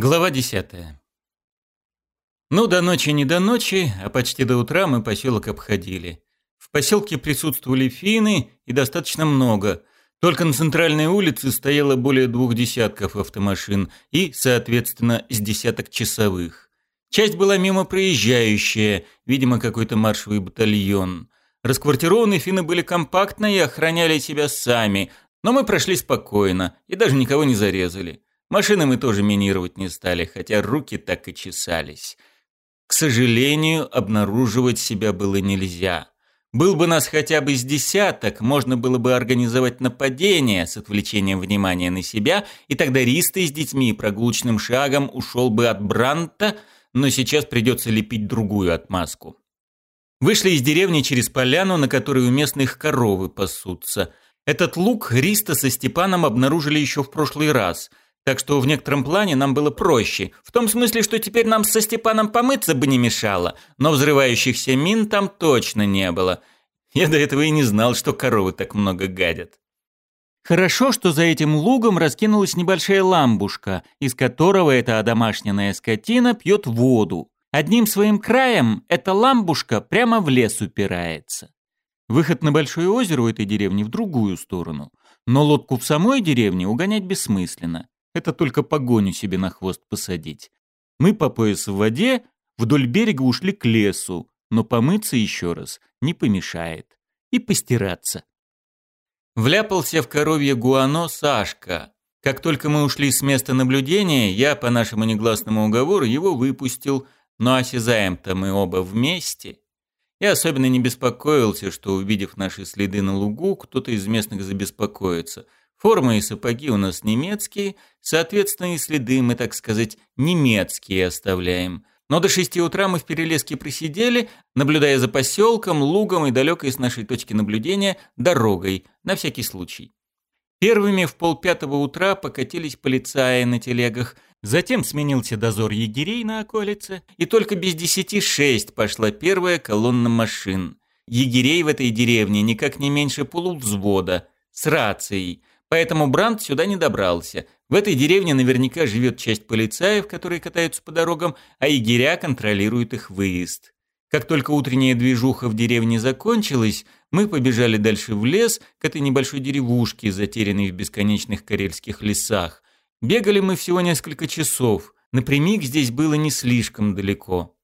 Глава 10. Ну, до ночи не до ночи, а почти до утра мы поселок обходили. В поселке присутствовали финны и достаточно много. Только на центральной улице стояло более двух десятков автомашин и, соответственно, с десяток часовых. Часть была мимо проезжающая, видимо, какой-то маршевый батальон. Расквартированные финны были компактны и охраняли себя сами, но мы прошли спокойно и даже никого не зарезали. Машины мы тоже минировать не стали, хотя руки так и чесались. К сожалению, обнаруживать себя было нельзя. Был бы нас хотя бы с десяток, можно было бы организовать нападение с отвлечением внимания на себя, и тогда Ристый с детьми прогулочным шагом ушел бы от Бранта, но сейчас придется лепить другую отмазку. Вышли из деревни через поляну, на которой у местных коровы пасутся. Этот лук Риста со Степаном обнаружили еще в прошлый раз – так что в некотором плане нам было проще. В том смысле, что теперь нам со Степаном помыться бы не мешало. Но взрывающихся мин там точно не было. Я до этого и не знал, что коровы так много гадят. Хорошо, что за этим лугом раскинулась небольшая ламбушка, из которого эта одомашненная скотина пьет воду. Одним своим краем эта ламбушка прямо в лес упирается. Выход на большое озеро у этой деревни в другую сторону. Но лодку в самой деревне угонять бессмысленно. Это только погоню себе на хвост посадить. Мы по пояс в воде вдоль берега ушли к лесу, но помыться еще раз не помешает. И постираться. Вляпался в коровье гуано Сашка. Как только мы ушли с места наблюдения, я по нашему негласному уговору его выпустил, но осязаем-то мы оба вместе. Я особенно не беспокоился, что, увидев наши следы на лугу, кто-то из местных забеспокоится – Форма и сапоги у нас немецкие, соответственно, и следы мы, так сказать, немецкие оставляем. Но до шести утра мы в Перелеске просидели, наблюдая за поселком, лугом и далекой с нашей точки наблюдения дорогой, на всякий случай. Первыми в полпятого утра покатились полицаи на телегах, затем сменился дозор егерей на околице, и только без десяти шесть пошла первая колонна машин. Егерей в этой деревне никак не меньше полувзвода, с рацией – Поэтому Бранд сюда не добрался. В этой деревне наверняка живет часть полицаев, которые катаются по дорогам, а егеря контролируют их выезд. Как только утренняя движуха в деревне закончилась, мы побежали дальше в лес, к этой небольшой деревушке, затерянной в бесконечных карельских лесах. Бегали мы всего несколько часов. Напрямик здесь было не слишком далеко.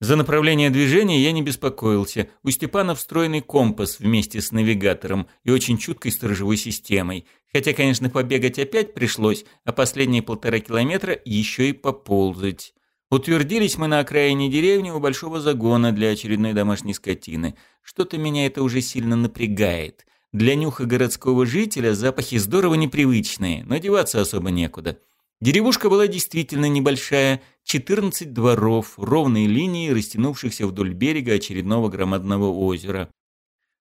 За направление движения я не беспокоился. У Степана встроенный компас вместе с навигатором и очень чуткой сторожевой системой. Хотя, конечно, побегать опять пришлось, а последние полтора километра еще и поползать. Утвердились мы на окраине деревни у большого загона для очередной домашней скотины. Что-то меня это уже сильно напрягает. Для нюха городского жителя запахи здорово непривычные, но деваться особо некуда. Деревушка была действительно небольшая, 14 дворов, ровной линии, растянувшихся вдоль берега очередного громадного озера.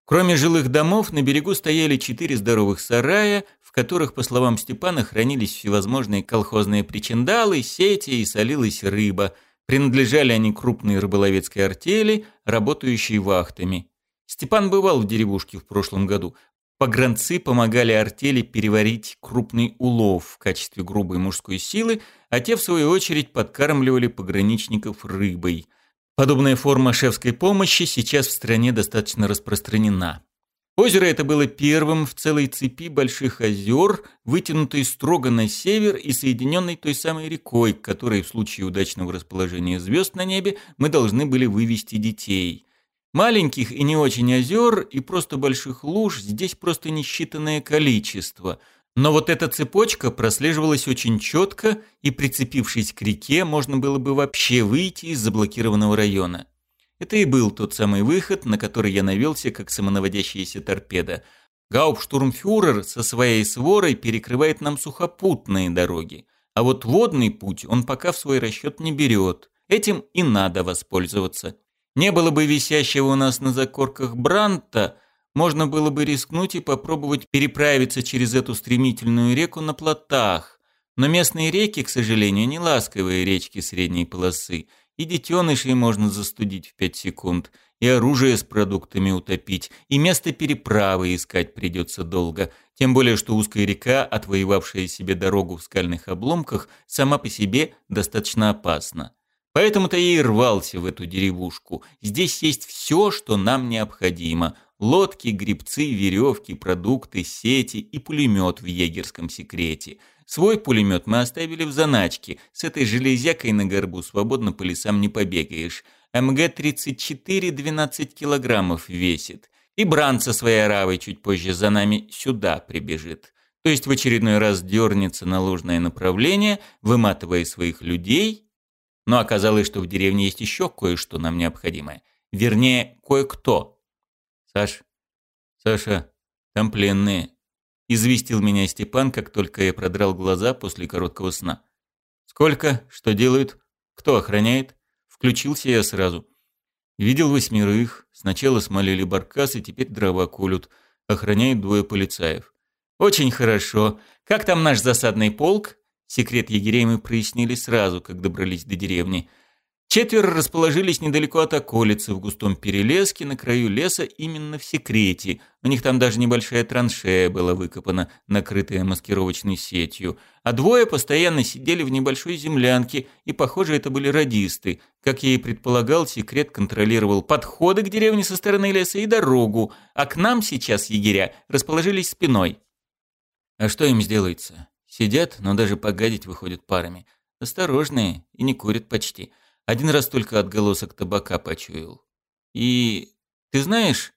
Кроме жилых домов, на берегу стояли четыре здоровых сарая, в которых, по словам Степана, хранились всевозможные колхозные причиндалы, сети и солилась рыба. Принадлежали они крупной рыболовецкой артели, работающей вахтами. Степан бывал в деревушке в прошлом году, Погранцы помогали артели переварить крупный улов в качестве грубой мужской силы, а те, в свою очередь, подкармливали пограничников рыбой. Подобная форма шефской помощи сейчас в стране достаточно распространена. Озеро это было первым в целой цепи больших озер, вытянутой строго на север и соединенной той самой рекой, которой в случае удачного расположения звезд на небе мы должны были вывести детей. Маленьких и не очень озер и просто больших луж здесь просто несчитанное количество. Но вот эта цепочка прослеживалась очень четко, и прицепившись к реке, можно было бы вообще выйти из заблокированного района. Это и был тот самый выход, на который я навелся, как самонаводящаяся торпеда. Гауптштурмфюрер со своей сворой перекрывает нам сухопутные дороги, а вот водный путь он пока в свой расчет не берет. Этим и надо воспользоваться. Не было бы висящего у нас на закорках Бранта, можно было бы рискнуть и попробовать переправиться через эту стремительную реку на плотах. Но местные реки, к сожалению, не ласковые речки средней полосы. И детенышей можно застудить в пять секунд, и оружие с продуктами утопить, и место переправы искать придется долго. Тем более, что узкая река, отвоевавшая себе дорогу в скальных обломках, сама по себе достаточно опасна. Поэтому-то и рвался в эту деревушку. Здесь есть все, что нам необходимо. Лодки, грибцы, веревки, продукты, сети и пулемет в егерском секрете. Свой пулемет мы оставили в заначке. С этой железякой на горбу свободно по лесам не побегаешь. МГ-34 12 килограммов весит. И бранца со своей равой чуть позже за нами сюда прибежит. То есть в очередной раз дернется на ложное направление, выматывая своих людей – но оказалось, что в деревне есть еще кое-что нам необходимое. Вернее, кое-кто. «Саш, Саша, там пленные», – известил меня Степан, как только я продрал глаза после короткого сна. «Сколько? Что делают? Кто охраняет?» Включился я сразу. Видел восьмерых. Сначала смолили баркас, и теперь дрова колют. Охраняет двое полицаев. «Очень хорошо. Как там наш засадный полк?» Секрет егерей мы прояснили сразу, как добрались до деревни. Четверо расположились недалеко от околицы, в густом перелеске, на краю леса, именно в секрете. У них там даже небольшая траншея была выкопана, накрытая маскировочной сетью. А двое постоянно сидели в небольшой землянке, и, похоже, это были радисты. Как я и предполагал, секрет контролировал подходы к деревне со стороны леса и дорогу, а к нам сейчас егеря расположились спиной. А что им сделается? Сидят, но даже погадить выходят парами. Осторожные и не курят почти. Один раз только отголосок табака почуял. И ты знаешь,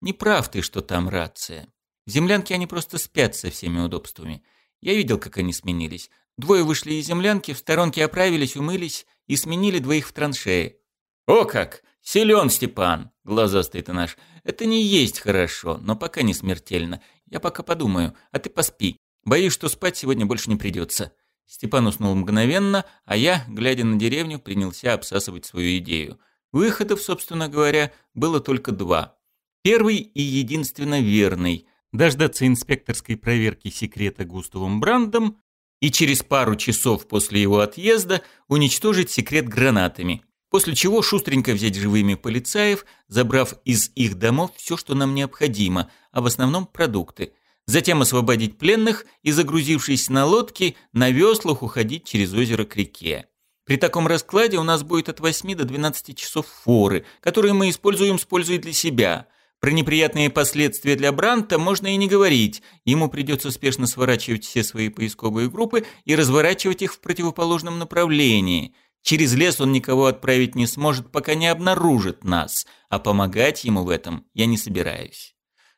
не прав ты, что там рация. В землянке они просто спят со всеми удобствами. Я видел, как они сменились. Двое вышли из землянки, в сторонке оправились, умылись и сменили двоих в траншеи. «О как! Силен Степан! Глазастый ты наш! Это не есть хорошо, но пока не смертельно. Я пока подумаю, а ты поспи. Боюсь, что спать сегодня больше не придется. Степан уснул мгновенно, а я, глядя на деревню, принялся обсасывать свою идею. Выходов, собственно говоря, было только два. Первый и единственно верный – дождаться инспекторской проверки секрета Густавом Брандом и через пару часов после его отъезда уничтожить секрет гранатами, после чего шустренько взять живыми полицаев, забрав из их домов все, что нам необходимо, а в основном продукты – затем освободить пленных и, загрузившись на лодки, на веслах уходить через озеро к реке. При таком раскладе у нас будет от 8 до 12 часов форы, которые мы используем с пользой для себя. Про неприятные последствия для Бранта можно и не говорить. Ему придется спешно сворачивать все свои поисковые группы и разворачивать их в противоположном направлении. Через лес он никого отправить не сможет, пока не обнаружит нас, а помогать ему в этом я не собираюсь.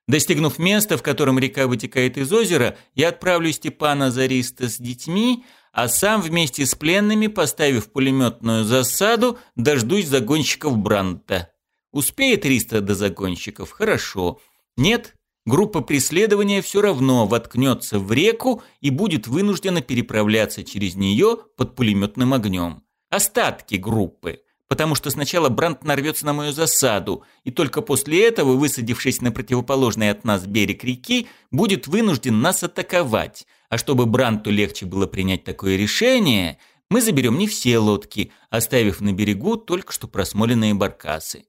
Достигнув места, в котором река вытекает из озера, я отправлю Степана Зариста с детьми, а сам вместе с пленными, поставив пулеметную засаду, дождусь загонщиков Бранта. Успеет Риста до загонщиков? Хорошо. Нет? Группа преследования все равно воткнется в реку и будет вынуждена переправляться через нее под пулеметным огнем. Остатки группы потому что сначала Бранд нарвется на мою засаду, и только после этого, высадившись на противоположный от нас берег реки, будет вынужден нас атаковать. А чтобы Бранту легче было принять такое решение, мы заберем не все лодки, оставив на берегу только что просмоленные баркасы.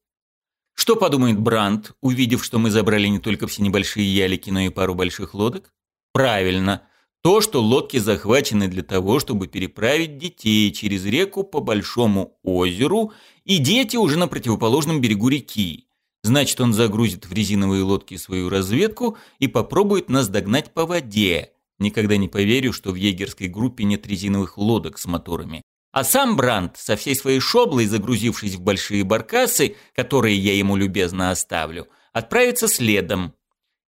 Что подумает Бранд, увидев, что мы забрали не только все небольшие ялики, но и пару больших лодок? Правильно – то, что лодки захвачены для того, чтобы переправить детей через реку по большому озеру, и дети уже на противоположном берегу реки. Значит, он загрузит в резиновые лодки свою разведку и попробует нас догнать по воде. Никогда не поверю, что в егерской группе нет резиновых лодок с моторами. А сам Бранд, со всей своей шоблой, загрузившись в большие баркасы, которые я ему любезно оставлю, отправится следом,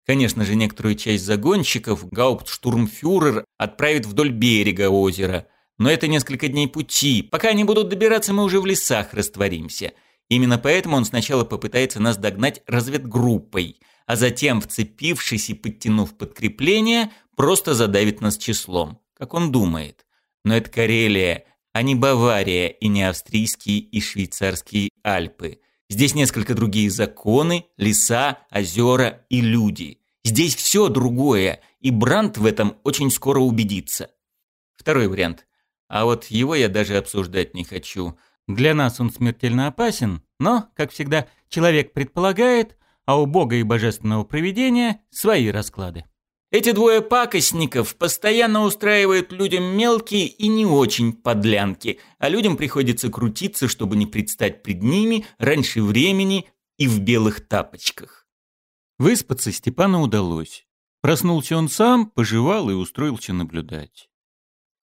Конечно же, некоторую часть загонщиков гауптштурмфюрер отправит вдоль берега озера. Но это несколько дней пути. Пока они будут добираться, мы уже в лесах растворимся. Именно поэтому он сначала попытается нас догнать разведгруппой, а затем, вцепившись и подтянув подкрепление, просто задавит нас числом, как он думает. Но это Карелия, а не Бавария и не австрийские и швейцарские Альпы – Здесь несколько другие законы, леса, озера и люди. Здесь все другое, и Брант в этом очень скоро убедится. Второй вариант. А вот его я даже обсуждать не хочу. Для нас он смертельно опасен, но, как всегда, человек предполагает, а у Бога и божественного проведения свои расклады. Эти двое пакостников постоянно устраивают людям мелкие и не очень подлянки, а людям приходится крутиться, чтобы не предстать пред ними раньше времени и в белых тапочках. Выспаться Степану удалось. Проснулся он сам, пожевал и устроился наблюдать.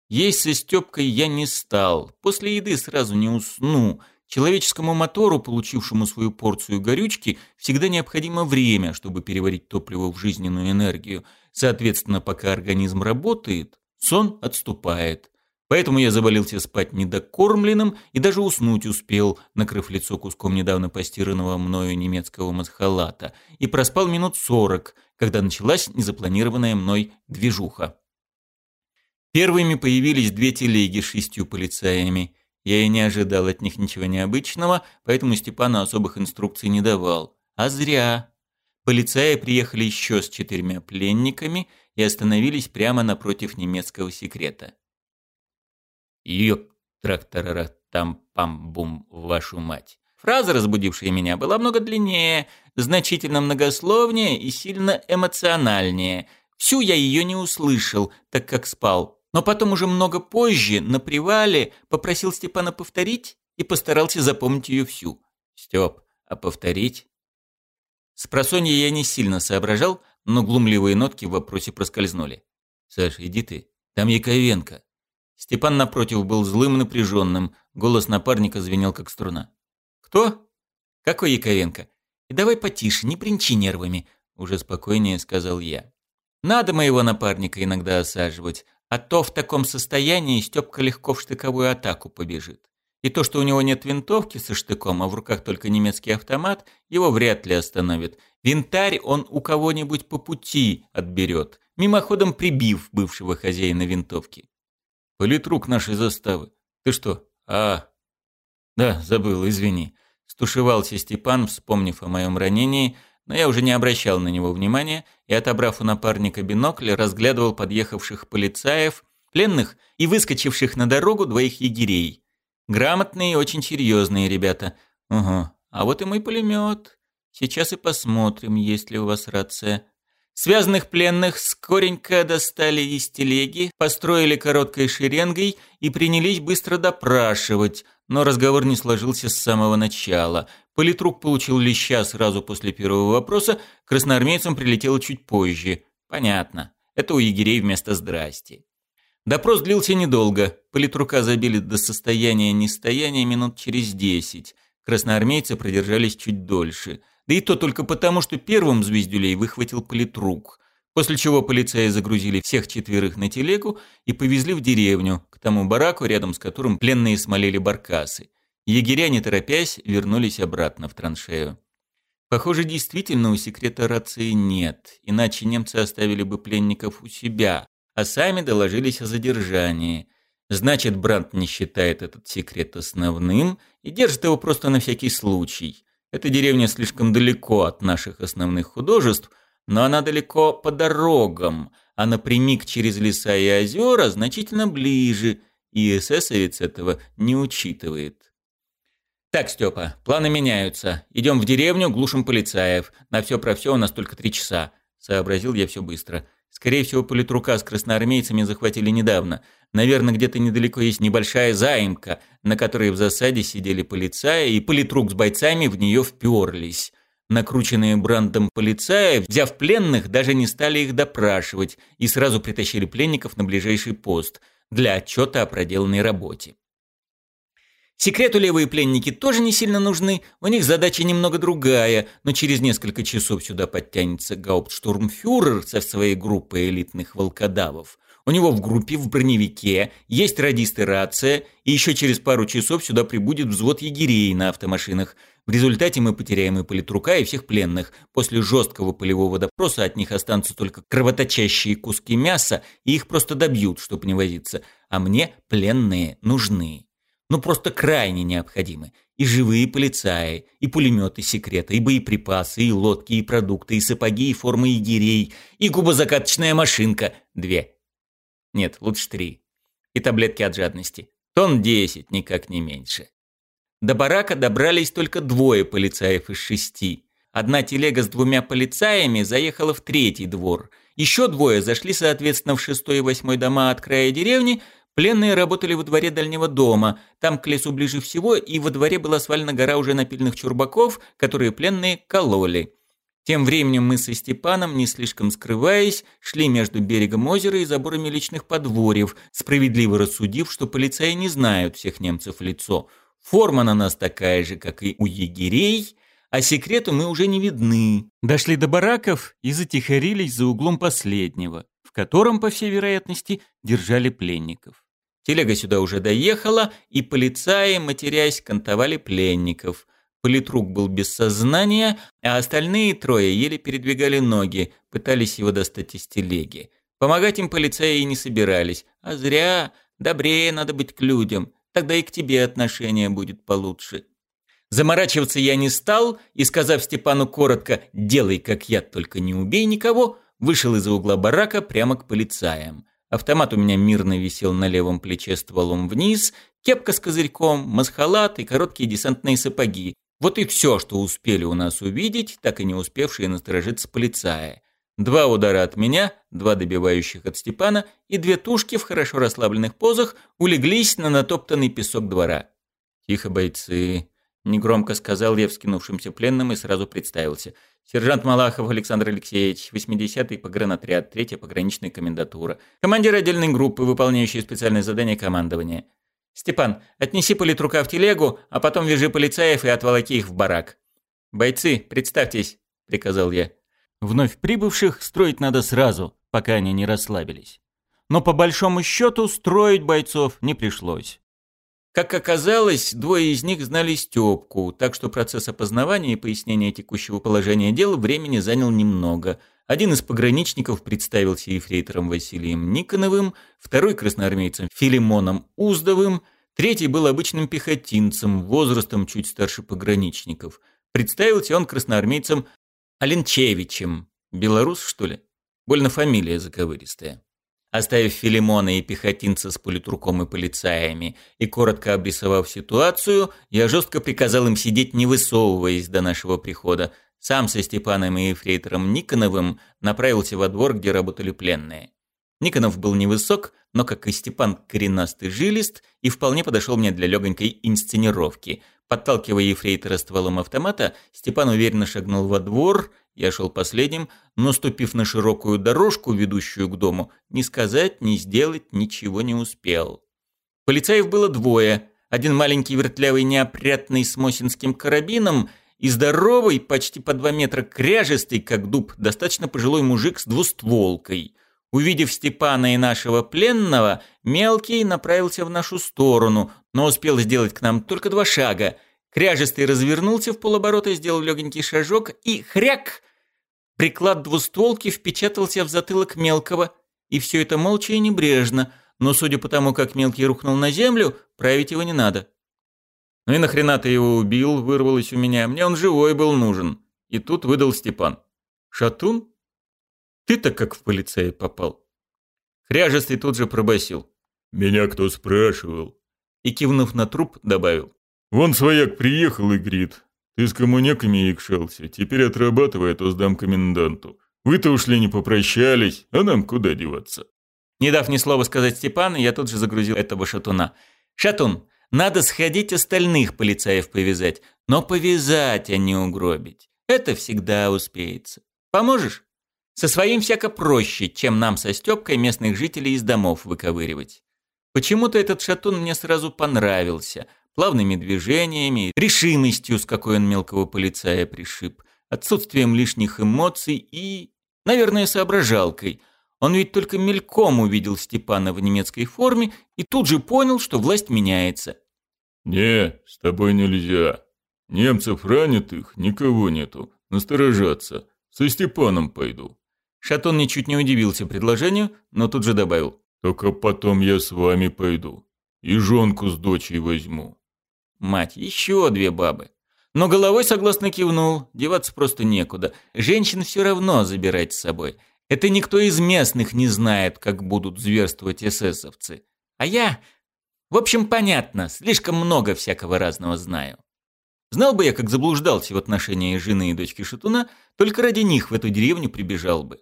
Есть со Степкой я не стал. После еды сразу не усну – Человеческому мотору, получившему свою порцию горючки, всегда необходимо время, чтобы переварить топливо в жизненную энергию. Соответственно, пока организм работает, сон отступает. Поэтому я завалился спать недокормленным и даже уснуть успел, накрыв лицо куском недавно постиранного мною немецкого масхалата, и проспал минут сорок, когда началась незапланированная мной движуха. Первыми появились две телеги с шестью полицаями – я и не ожидал от них ничего необычного, поэтому Степану особых инструкций не давал. А зря. Полицаи приехали еще с четырьмя пленниками и остановились прямо напротив немецкого секрета. Ёп, трактора там пам бум вашу мать. Фраза, разбудившая меня, была много длиннее, значительно многословнее и сильно эмоциональнее. Всю я ее не услышал, так как спал но потом уже много позже, на привале, попросил Степана повторить и постарался запомнить ее всю. «Степ, а повторить?» С просонья я не сильно соображал, но глумливые нотки в вопросе проскользнули. «Саш, иди ты, там Яковенко». Степан, напротив, был злым и напряженным, голос напарника звенел, как струна. «Кто? Какой Яковенко? И давай потише, не принчи нервами», — уже спокойнее сказал я. «Надо моего напарника иногда осаживать, а то в таком состоянии Степка легко в штыковую атаку побежит. И то, что у него нет винтовки со штыком, а в руках только немецкий автомат, его вряд ли остановит. Винтарь он у кого-нибудь по пути отберет, мимоходом прибив бывшего хозяина винтовки. «Политрук нашей заставы. Ты что? А, да, забыл, извини». Стушевался Степан, вспомнив о моем ранении – но я уже не обращал на него внимания и, отобрав у напарника бинокль, разглядывал подъехавших полицаев, пленных и выскочивших на дорогу двоих егерей. Грамотные и очень серьезные ребята. Угу. А вот и мой пулемет. Сейчас и посмотрим, есть ли у вас рация. Связанных пленных скоренько достали из телеги, построили короткой шеренгой и принялись быстро допрашивать, но разговор не сложился с самого начала. Политрук получил леща сразу после первого вопроса, красноармейцам прилетело чуть позже. Понятно. Это у егерей вместо «здрасти». Допрос длился недолго. Политрука забили до состояния нестояния минут через десять. Красноармейцы продержались чуть дольше – да и то только потому, что первым звездюлей выхватил политрук, после чего полицаи загрузили всех четверых на телегу и повезли в деревню, к тому бараку, рядом с которым пленные смолели баркасы. Егеря, не торопясь, вернулись обратно в траншею. Похоже, действительно у секрета рации нет, иначе немцы оставили бы пленников у себя, а сами доложились о задержании. Значит, Брандт не считает этот секрет основным и держит его просто на всякий случай. Эта деревня слишком далеко от наших основных художеств, но она далеко по дорогам, а напрямик через леса и озера значительно ближе, и эсэсовец этого не учитывает. «Так, Степа, планы меняются. Идем в деревню, глушим полицаев. На все про все у нас только три часа», — сообразил я все быстро. Скорее всего, политрука с красноармейцами захватили недавно. Наверное, где-то недалеко есть небольшая заимка, на которой в засаде сидели полицаи, и политрук с бойцами в нее вперлись. Накрученные брандом полицаи, взяв пленных, даже не стали их допрашивать и сразу притащили пленников на ближайший пост для отчета о проделанной работе. Секрету левые пленники тоже не сильно нужны, у них задача немного другая, но через несколько часов сюда подтянется гауптштурмфюрер со своей группой элитных волкодавов. У него в группе в броневике есть радисты рация, и еще через пару часов сюда прибудет взвод егерей на автомашинах. В результате мы потеряем и политрука, и всех пленных. После жесткого полевого допроса от них останутся только кровоточащие куски мяса, и их просто добьют, чтобы не возиться. А мне пленные нужны но просто крайне необходимы. И живые полицаи, и пулеметы секрета, и боеприпасы, и лодки, и продукты, и сапоги, и формы егерей, и кубозакаточная машинка. Две. Нет, лучше три. И таблетки от жадности. Тон десять, никак не меньше. До барака добрались только двое полицаев из шести. Одна телега с двумя полицаями заехала в третий двор. Еще двое зашли, соответственно, в шестой и восьмой дома от края деревни – Пленные работали во дворе дальнего дома. Там к лесу ближе всего, и во дворе была свалена гора уже напильных чурбаков, которые пленные кололи. Тем временем мы со Степаном, не слишком скрываясь, шли между берегом озера и заборами личных подворьев, справедливо рассудив, что полицаи не знают всех немцев лицо. Форма на нас такая же, как и у егерей, а секрету мы уже не видны. Дошли до бараков и затихарились за углом последнего, в котором, по всей вероятности, держали пленников. Телега сюда уже доехала, и полицаи, матерясь, кантовали пленников. Политрук был без сознания, а остальные трое еле передвигали ноги, пытались его достать из телеги. Помогать им полицаи и не собирались. А зря. Добрее надо быть к людям. Тогда и к тебе отношение будет получше. Заморачиваться я не стал, и, сказав Степану коротко «делай, как я, только не убей никого», вышел из-за угла барака прямо к полицаям. Автомат у меня мирно висел на левом плече стволом вниз, кепка с козырьком, масхалат и короткие десантные сапоги. Вот и все, что успели у нас увидеть, так и не успевшие насторожиться полицаи. Два удара от меня, два добивающих от Степана и две тушки в хорошо расслабленных позах улеглись на натоптанный песок двора. «Тихо, бойцы!» Негромко сказал я вскинувшимся пленным и сразу представился. Сержант Малахов Александр Алексеевич, 80-й погранотряд, 3-я пограничная комендатура. Командир отдельной группы, выполняющий специальное задание командования. «Степан, отнеси политрука в телегу, а потом вяжи полицаев и отволоки их в барак». «Бойцы, представьтесь», — приказал я. Вновь прибывших строить надо сразу, пока они не расслабились. Но по большому счету строить бойцов не пришлось. Как оказалось, двое из них знали Степку, так что процесс опознавания и пояснения текущего положения дел времени занял немного. Один из пограничников представился ефрейтором Василием Никоновым, второй – красноармейцем Филимоном Уздовым, третий был обычным пехотинцем, возрастом чуть старше пограничников. Представился он красноармейцем Аленчевичем. Белорус, что ли? Больно фамилия заковыристая. Оставив Филимона и пехотинца с политруком и полицаями и коротко обрисовав ситуацию, я жестко приказал им сидеть, не высовываясь до нашего прихода. Сам со Степаном и Эфрейтором Никоновым направился во двор, где работали пленные. Никонов был невысок, но, как и Степан, коренастый жилист и вполне подошел мне для легонькой инсценировки – Подталкивая ефрейтора стволом автомата, Степан уверенно шагнул во двор, я шел последним, но, ступив на широкую дорожку, ведущую к дому, ни сказать, ни сделать ничего не успел. Полицаев было двое. Один маленький вертлявый неопрятный с мосинским карабином и здоровый, почти по два метра кряжистый, как дуб, достаточно пожилой мужик с двустволкой – Увидев Степана и нашего пленного, мелкий направился в нашу сторону, но успел сделать к нам только два шага. Кряжистый развернулся в полоборота, сделал легенький шажок и хряк! Приклад двустволки впечатался в затылок мелкого. И все это молча и небрежно, но судя по тому, как мелкий рухнул на землю, править его не надо. «Ну и нахрена ты его убил?» – вырвалось у меня. «Мне он живой был нужен». И тут выдал Степан. «Шатун?» Ты-то как в полицей попал. Хряжистый тут же пробасил. «Меня кто спрашивал?» И, кивнув на труп, добавил. «Вон свояк приехал и грит. Ты с коммунеками икшался. Теперь отрабатывай, а то сдам коменданту. Вы-то ушли, не попрощались, а нам куда деваться?» Не дав ни слова сказать Степану, я тут же загрузил этого шатуна. «Шатун, надо сходить остальных полицаев повязать, но повязать, а не угробить. Это всегда успеется. Поможешь?» Со своим всяко проще, чем нам со Стёпкой местных жителей из домов выковыривать. Почему-то этот шатун мне сразу понравился. Плавными движениями, решимостью, с какой он мелкого полицая пришиб, отсутствием лишних эмоций и, наверное, соображалкой. Он ведь только мельком увидел Степана в немецкой форме и тут же понял, что власть меняется. «Не, с тобой нельзя. Немцев ранитых никого нету. Насторожаться. Со Степаном пойду». Шатон ничуть не удивился предложению, но тут же добавил. «Только потом я с вами пойду. И жонку с дочей возьму». Мать, еще две бабы. Но головой согласно кивнул, деваться просто некуда. Женщин все равно забирать с собой. Это никто из местных не знает, как будут зверствовать эсэсовцы. А я... В общем, понятно, слишком много всякого разного знаю. Знал бы я, как заблуждался в отношении жены и дочки Шатуна, только ради них в эту деревню прибежал бы.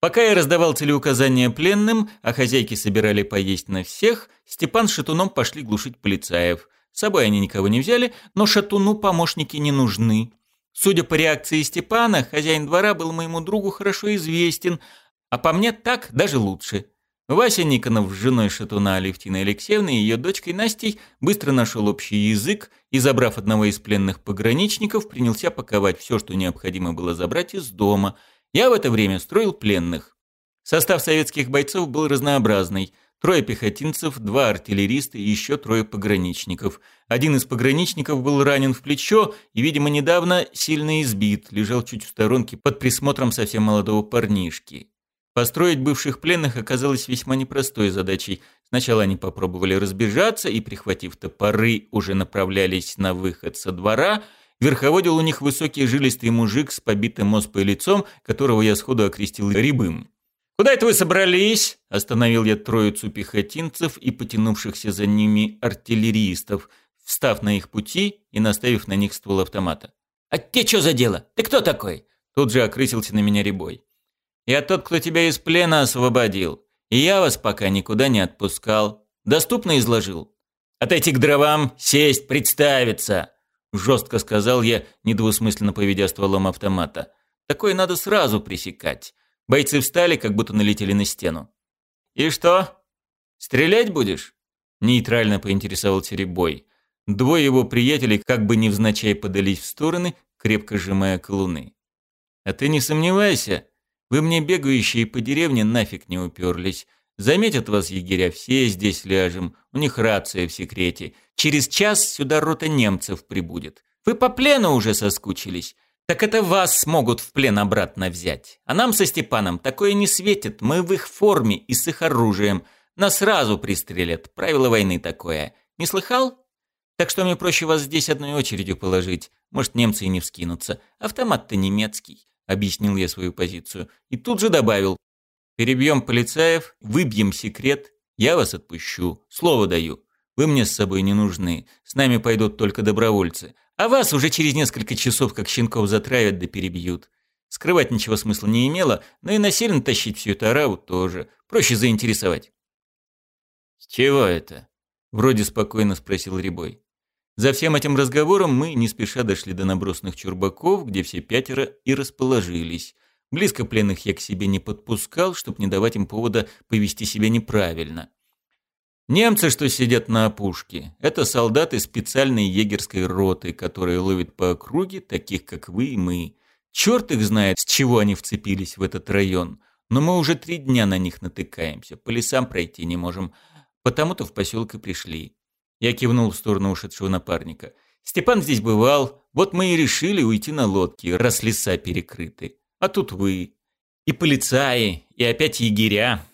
Пока я раздавал целеуказания пленным, а хозяйки собирали поесть на всех, Степан с Шатуном пошли глушить полицаев. С собой они никого не взяли, но Шатуну помощники не нужны. Судя по реакции Степана, хозяин двора был моему другу хорошо известен, а по мне так даже лучше. Вася Никонов с женой Шатуна Алевтиной Алексеевной и ее дочкой Настей быстро нашел общий язык и, забрав одного из пленных пограничников, принялся паковать все, что необходимо было забрать из дома – я в это время строил пленных. Состав советских бойцов был разнообразный. Трое пехотинцев, два артиллериста и еще трое пограничников. Один из пограничников был ранен в плечо и, видимо, недавно сильно избит, лежал чуть в сторонке под присмотром совсем молодого парнишки. Построить бывших пленных оказалось весьма непростой задачей. Сначала они попробовали разбежаться и, прихватив топоры, уже направлялись на выход со двора – верховодил у них высокий жилистый мужик с побитым оспой лицом, которого я сходу окрестил рябым. «Куда это вы собрались?» – остановил я троицу пехотинцев и потянувшихся за ними артиллеристов, встав на их пути и наставив на них ствол автомата. «А те что за дело? Ты кто такой?» Тут же окрысился на меня ребой. «Я тот, кто тебя из плена освободил, и я вас пока никуда не отпускал. Доступно изложил?» «Отойти к дровам, сесть, представиться!» — жестко сказал я, недвусмысленно поведя стволом автомата. «Такое надо сразу пресекать». Бойцы встали, как будто налетели на стену. «И что? Стрелять будешь?» Нейтрально поинтересовался Рябой. Двое его приятелей как бы невзначай подались в стороны, крепко сжимая колуны. «А ты не сомневайся, вы мне бегающие по деревне нафиг не уперлись», Заметят вас егеря, все здесь ляжем. У них рация в секрете. Через час сюда рота немцев прибудет. Вы по плену уже соскучились. Так это вас смогут в плен обратно взять. А нам со Степаном такое не светит. Мы в их форме и с их оружием. Нас сразу пристрелят. Правило войны такое. Не слыхал? Так что мне проще вас здесь одной очередью положить. Может, немцы и не вскинутся. Автомат-то немецкий», — объяснил я свою позицию. И тут же добавил. Перебьем полицаев, выбьем секрет. Я вас отпущу. Слово даю. Вы мне с собой не нужны. С нами пойдут только добровольцы. А вас уже через несколько часов, как щенков, затравят да перебьют. Скрывать ничего смысла не имело, но и насильно тащить всю эту араву тоже. Проще заинтересовать. «С чего это?» – вроде спокойно спросил Рябой. За всем этим разговором мы не спеша дошли до набросных чурбаков, где все пятеро и расположились – Близко пленных я к себе не подпускал, чтобы не давать им повода повести себя неправильно. Немцы, что сидят на опушке, это солдаты специальной егерской роты, которые ловят по округе таких, как вы и мы. Черт их знает, с чего они вцепились в этот район. Но мы уже три дня на них натыкаемся, по лесам пройти не можем. Потому-то в поселок и пришли. Я кивнул в сторону ушедшего напарника. Степан здесь бывал, вот мы и решили уйти на лодке, раз леса перекрыты. А тут вы. И полицаи, и опять егеря.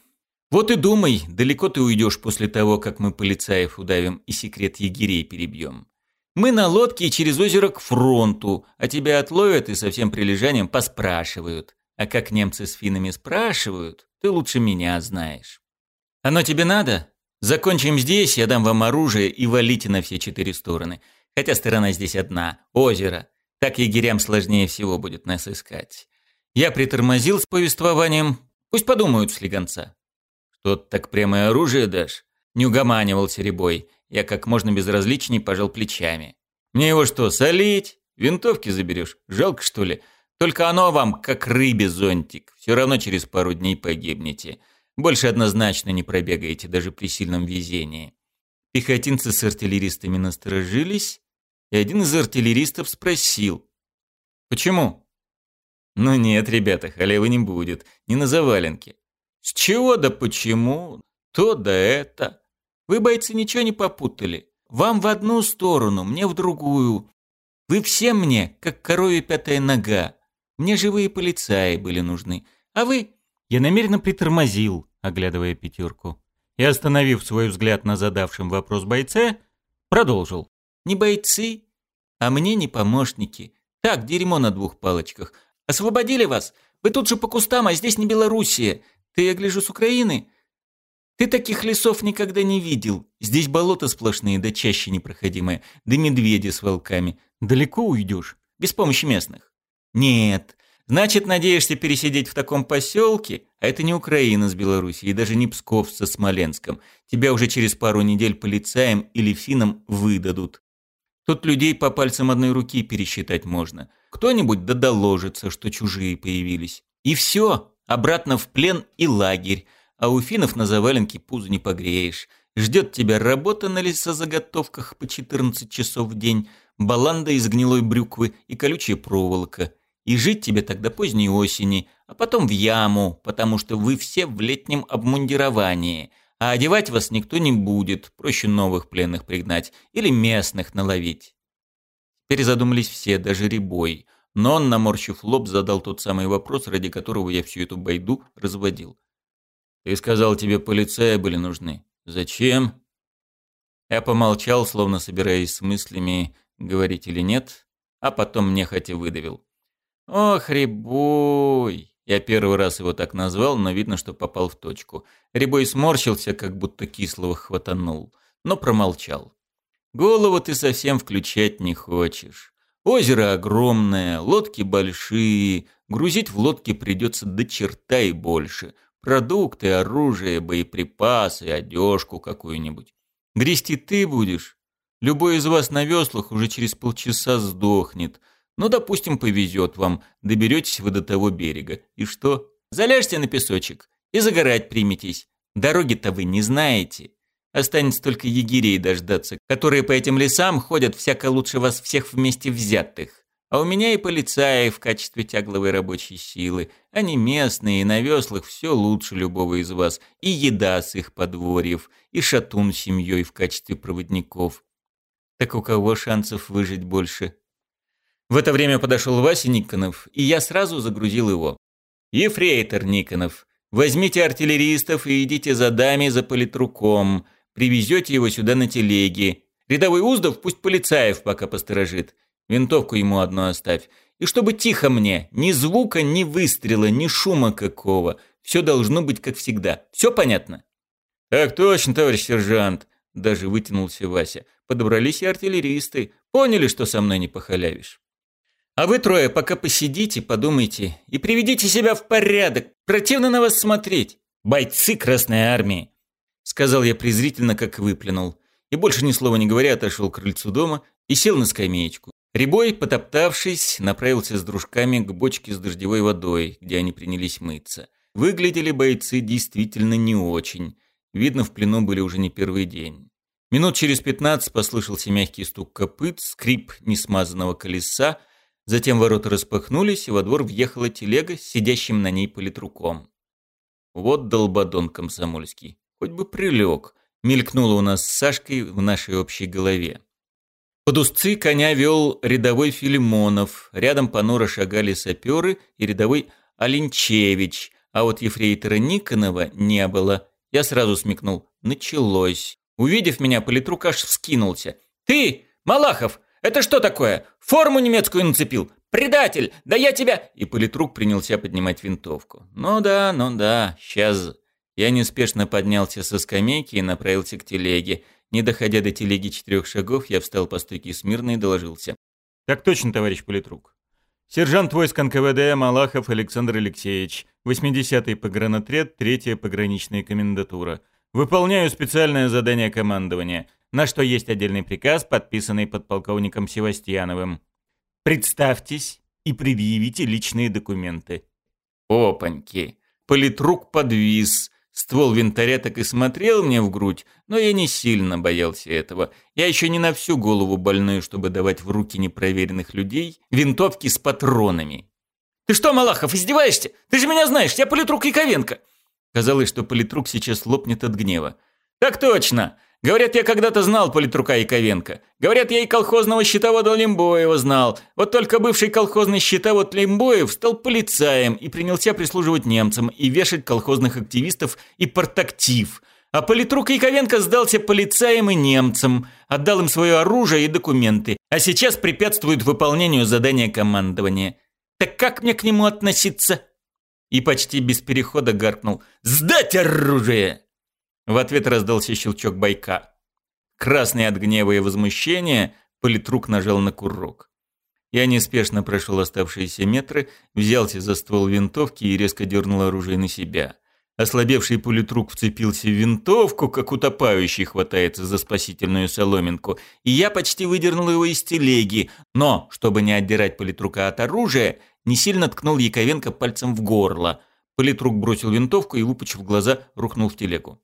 Вот и думай, далеко ты уйдешь после того, как мы полицаев удавим и секрет егерей перебьем. Мы на лодке через озеро к фронту, а тебя отловят и со всем прилежанием поспрашивают. А как немцы с финами спрашивают, ты лучше меня знаешь. Оно тебе надо? Закончим здесь, я дам вам оружие и валите на все четыре стороны. Хотя сторона здесь одна – озеро. Так егерям сложнее всего будет нас искать. Я притормозил с повествованием. Пусть подумают слегонца. Что так прямое оружие дашь? Не угоманивался ребой. Я как можно безразличней пожал плечами. Мне его что, солить? Винтовки заберешь? Жалко, что ли? Только оно вам, как рыбе зонтик. Все равно через пару дней погибнете. Больше однозначно не пробегаете, даже при сильном везении. Пехотинцы с артиллеристами насторожились, и один из артиллеристов спросил. «Почему?» Но нет, ребята, халявы не будет, не на заваленке. С чего да почему, то да это. Вы, бойцы, ничего не попутали. Вам в одну сторону, мне в другую. Вы все мне, как корове пятая нога. Мне живые полицаи были нужны. А вы... Я намеренно притормозил, оглядывая пятерку. И, остановив свой взгляд на задавшем вопрос бойце, продолжил. Не бойцы, а мне не помощники. Так, дерьмо на двух палочках. Освободили вас. Вы тут же по кустам, а здесь не Белоруссия. Ты, я гляжу, с Украины. Ты таких лесов никогда не видел. Здесь болота сплошные, да чаще непроходимые. Да медведи с волками. Далеко уйдешь. Без помощи местных. Нет. Значит, надеешься пересидеть в таком поселке? А это не Украина с Белоруссией, и даже не Псков со Смоленском. Тебя уже через пару недель полицаем или финам выдадут. Тут людей по пальцам одной руки пересчитать можно кто-нибудь додоложится, что чужие появились. И все, обратно в плен и лагерь, а у финнов на заваленке пузо не погреешь. Ждет тебя работа на лесозаготовках по 14 часов в день, баланда из гнилой брюквы и колючая проволока. И жить тебе тогда поздней осени, а потом в яму, потому что вы все в летнем обмундировании, а одевать вас никто не будет, проще новых пленных пригнать или местных наловить. Теперь задумались все, даже Рябой. Но он, наморщив лоб, задал тот самый вопрос, ради которого я всю эту байду разводил. «Ты сказал, тебе полицаи были нужны. Зачем?» Я помолчал, словно собираясь с мыслями, говорить или нет, а потом нехотя выдавил. «Ох, Рябой!» Я первый раз его так назвал, но видно, что попал в точку. Рябой сморщился, как будто кислого хватанул, но промолчал. Голову ты совсем включать не хочешь. Озеро огромное, лодки большие, грузить в лодки придется до черта и больше. Продукты, оружие, боеприпасы, одежку какую-нибудь. Грести ты будешь? Любой из вас на веслах уже через полчаса сдохнет. Ну, допустим, повезет вам, доберетесь вы до того берега. И что? Заляжьте на песочек и загорать приметесь. Дороги-то вы не знаете. Останется только егерей дождаться, которые по этим лесам ходят всяко лучше вас всех вместе взятых. А у меня и полицаи в качестве тягловой рабочей силы. Они местные, и на веслах все лучше любого из вас. И еда с их подворьев, и шатун с семьей в качестве проводников. Так у кого шансов выжить больше? В это время подошел Вася Никонов, и я сразу загрузил его. «Ефрейтор Никонов, возьмите артиллеристов и идите за дами за политруком. Привезете его сюда на телеге. Рядовой Уздов пусть Полицаев пока посторожит. Винтовку ему одну оставь. И чтобы тихо мне, ни звука, ни выстрела, ни шума какого. Все должно быть как всегда. Все понятно?» «Так точно, товарищ сержант!» Даже вытянулся Вася. Подобрались и артиллеристы. Поняли, что со мной не похалявишь. А вы трое пока посидите, подумайте и приведите себя в порядок. Противно на вас смотреть. Бойцы Красной Армии. Сказал я презрительно, как выплюнул. И больше ни слова не говоря, отошел к крыльцу дома и сел на скамеечку. Рябой, потоптавшись, направился с дружками к бочке с дождевой водой, где они принялись мыться. Выглядели бойцы действительно не очень. Видно, в плену были уже не первый день. Минут через пятнадцать послышался мягкий стук копыт, скрип несмазанного колеса, затем ворота распахнулись, и во двор въехала телега с сидящим на ней политруком. Вот долбадон комсомольский хоть бы прилег, мелькнуло у нас с Сашкой в нашей общей голове. Под узцы коня вел рядовой Филимонов, рядом понуро шагали саперы и рядовой Оленчевич, а вот ефрейтора Никонова не было. Я сразу смекнул. Началось. Увидев меня, политрук аж вскинулся. «Ты, Малахов, это что такое? Форму немецкую нацепил? Предатель! Да я тебя...» И политрук принялся поднимать винтовку. «Ну да, ну да, сейчас...» Я неспешно поднялся со скамейки и направился к телеге. Не доходя до телеги четырех шагов, я встал по стойке смирно и доложился. «Так точно, товарищ политрук. Сержант войск НКВД Малахов Александр Алексеевич, 80-й погранотряд, 3-я пограничная комендатура. Выполняю специальное задание командования, на что есть отдельный приказ, подписанный подполковником Севастьяновым. Представьтесь и предъявите личные документы». «Опаньки!» Политрук подвис, Ствол винтаря так и смотрел мне в грудь, но я не сильно боялся этого. Я еще не на всю голову больной, чтобы давать в руки непроверенных людей винтовки с патронами. «Ты что, Малахов, издеваешься? Ты же меня знаешь, я политрук Яковенко!» Казалось, что политрук сейчас лопнет от гнева. «Так точно! Говорят, я когда-то знал политрука Яковенко. Говорят, я и колхозного щитовода Лимбоева знал. Вот только бывший колхозный щитовод Лимбоев стал полицаем и принялся прислуживать немцам и вешать колхозных активистов и портактив. А политрук Яковенко сдался полицаем и немцам, отдал им свое оружие и документы, а сейчас препятствует выполнению задания командования. Так как мне к нему относиться? И почти без перехода гаркнул «Сдать оружие!» В ответ раздался щелчок байка. Красный от гнева и возмущения, политрук нажал на курок. Я неспешно прошел оставшиеся метры, взялся за ствол винтовки и резко дернул оружие на себя. Ослабевший политрук вцепился в винтовку, как утопающий хватается за спасительную соломинку, и я почти выдернул его из телеги, но, чтобы не отдирать политрука от оружия, не сильно ткнул Яковенко пальцем в горло. Политрук бросил винтовку и, выпучив глаза, рухнул в телегу.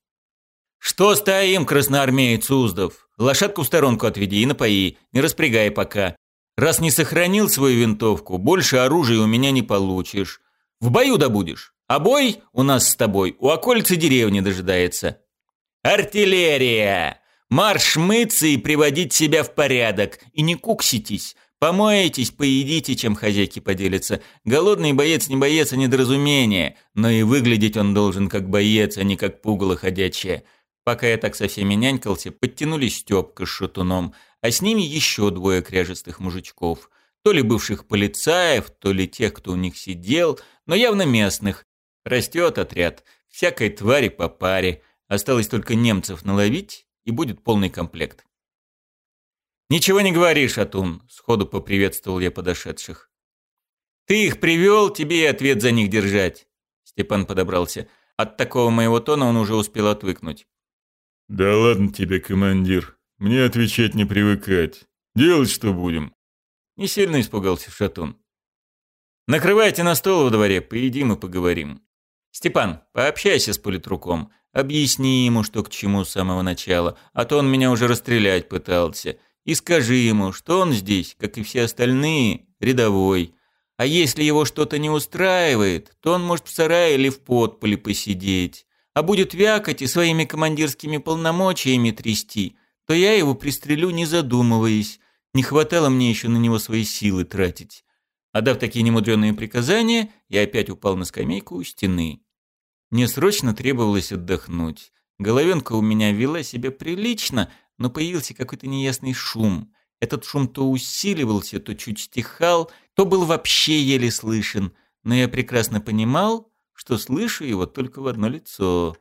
«Что стоим, красноармеец Уздов? Лошадку в сторонку отведи и напои, не распрягай пока. Раз не сохранил свою винтовку, больше оружия у меня не получишь. В бою добудешь. А бой у нас с тобой у окольцы деревни дожидается». «Артиллерия! Марш мыться и приводить себя в порядок. И не кукситесь. Помоетесь, поедите, чем хозяйки поделятся. Голодный боец не боец, а недоразумение. Но и выглядеть он должен как боец, а не как пугало ходячее» пока я так со всеми нянькался, подтянулись Степка с Шатуном, а с ними еще двое кряжестых мужичков. То ли бывших полицаев, то ли тех, кто у них сидел, но явно местных. Растет отряд, всякой твари по паре. Осталось только немцев наловить, и будет полный комплект. «Ничего не говори, Шатун», — сходу поприветствовал я подошедших. «Ты их привел, тебе и ответ за них держать», — Степан подобрался. От такого моего тона он уже успел отвыкнуть. Да ладно тебе, командир. Мне отвечать не привыкать. Делать что будем? Не сильно испугался Шатун. Накрывайте на стол во дворе, поедим и поговорим. Степан, пообщайся с политруком. Объясни ему, что к чему с самого начала, а то он меня уже расстрелять пытался. И скажи ему, что он здесь, как и все остальные, рядовой. А если его что-то не устраивает, то он может в сарае или в подполе посидеть а будет вякать и своими командирскими полномочиями трясти, то я его пристрелю, не задумываясь. Не хватало мне еще на него свои силы тратить. Отдав такие немудреные приказания, я опять упал на скамейку у стены. Мне срочно требовалось отдохнуть. Головенка у меня вела себя прилично, но появился какой-то неясный шум. Этот шум то усиливался, то чуть стихал, то был вообще еле слышен. Но я прекрасно понимал, что слышу его только в одно лицо.